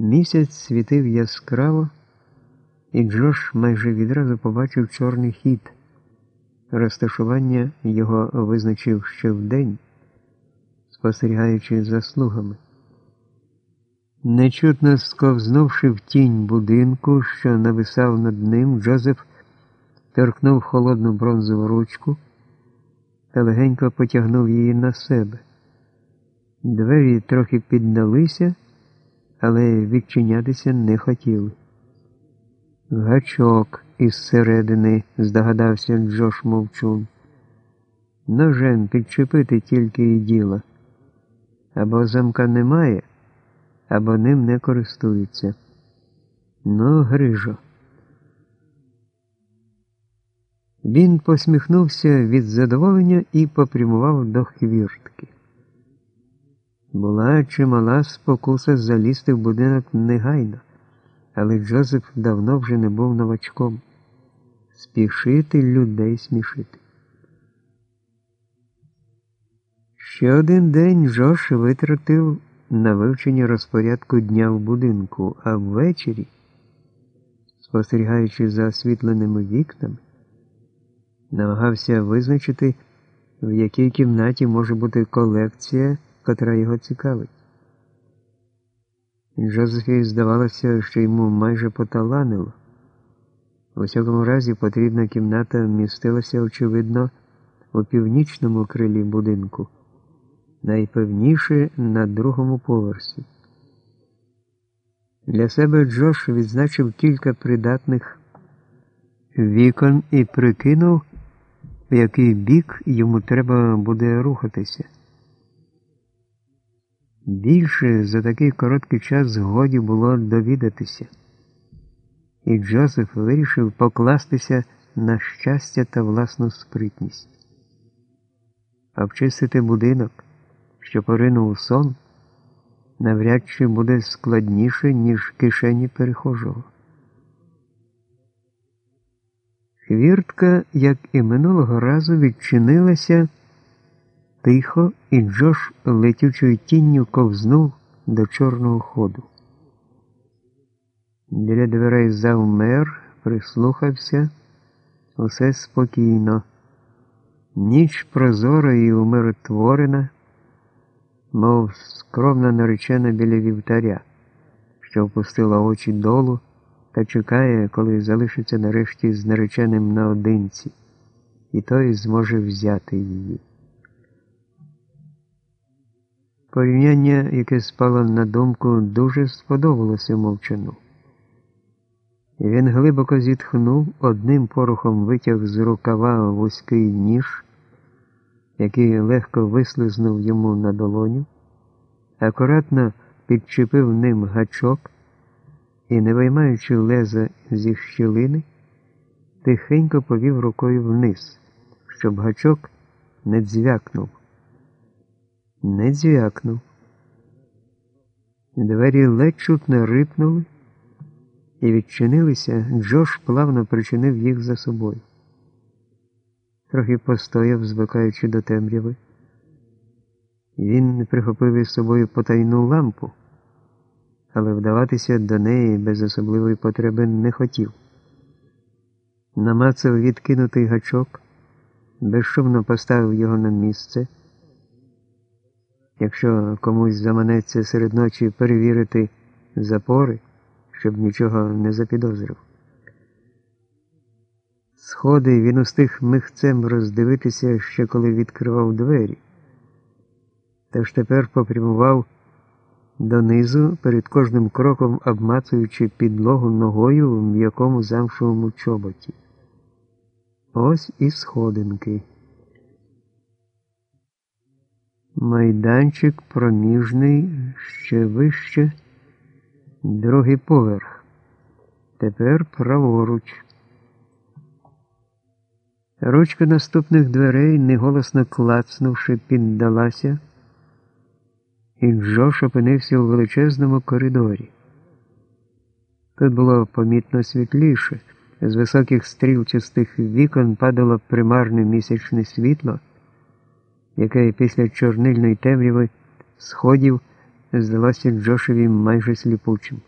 Місяць світив яскраво, і Джош майже відразу побачив чорний хід. Розташування його визначив ще вдень, спостерігаючи за слугами. Нечутно сковзнувши в тінь будинку, що нависав над ним, Джозеф торкнув холодну бронзову ручку та легенько потягнув її на себе. Двері трохи піддалися, але відчинятися не хотіли. Гачок із середини, здогадався Джош Мовчун. Ножем підчепити тільки і діла. Або замка немає, або ним не користуються. Ну, Грижо. Він посміхнувся від задоволення і попрямував до хвіртки. Була чимала спокуса залізти в будинок негайно, але Джозеф давно вже не був новачком. Спішити людей смішити. Ще один день Джош витратив на вивчення розпорядку дня в будинку, а ввечері, спостерігаючи за освітленими вікнами, намагався визначити, в якій кімнаті може бути колекція, котра його цікавить. Джозефі здавалося, що йому майже поталанило. У всякому разі, потрібна кімната містилася, очевидно, у північному крилі будинку, найпевніше на другому поверсі. Для себе Джош відзначив кілька придатних вікон і прикинув, в який бік йому треба буде рухатися. Більше за такий короткий час згоді було довідатися, і Джозеф вирішив покластися на щастя та власну спритність, обчистити будинок, що поринув у сон, навряд чи буде складніше, ніж кишені перехожого. Хвіртка, як і минулого разу, відчинилася тихо, і Джош летючою тінню ковзнув до чорного ходу. Біля дверей завмер, прислухався, усе спокійно. Ніч прозора і умиротворена, мов скромна наречена біля вівтаря, що впустила очі долу та чекає, коли залишиться нарешті з нареченим наодинці, і той зможе взяти її. Порівняння, яке спало на думку, дуже сподобалося мовчану. Він глибоко зітхнув, одним порухом витяг з рукава вузький ніж, який легко вислизнув йому на долоню, акуратно підчепив ним гачок і, не виймаючи леза зі щілини, тихенько повів рукою вниз, щоб гачок не дзвякнув. Не дзвякнув. Двері ледь чутно рипнули і відчинилися, Джош плавно причинив їх за собою. Трохи постояв, звикаючи до темряви. Він прихопив із собою потайну лампу але вдаватися до неї без особливої потреби не хотів. Намацав відкинутий гачок, безшумно поставив його на місце. Якщо комусь заманеться серед ночі перевірити запори, щоб нічого не запідозрив. Сходи він устиг михцем роздивитися ще коли відкривав двері, тож тепер попрямував донизу, перед кожним кроком обмацуючи підлогу ногою в м'якому замшовому чоботі. Ось і сходинки. Майданчик проміжний ще вище, другий поверх. Тепер праворуч. Ручка наступних дверей, неголосно клацнувши, піддалася і Джош опинився у величезному коридорі. Тут було помітно світліше, з високих стрілчастих вікон падало примарне місячне світло, яке після чорнильної темряви сходів здалося Джошеві майже сліпучим.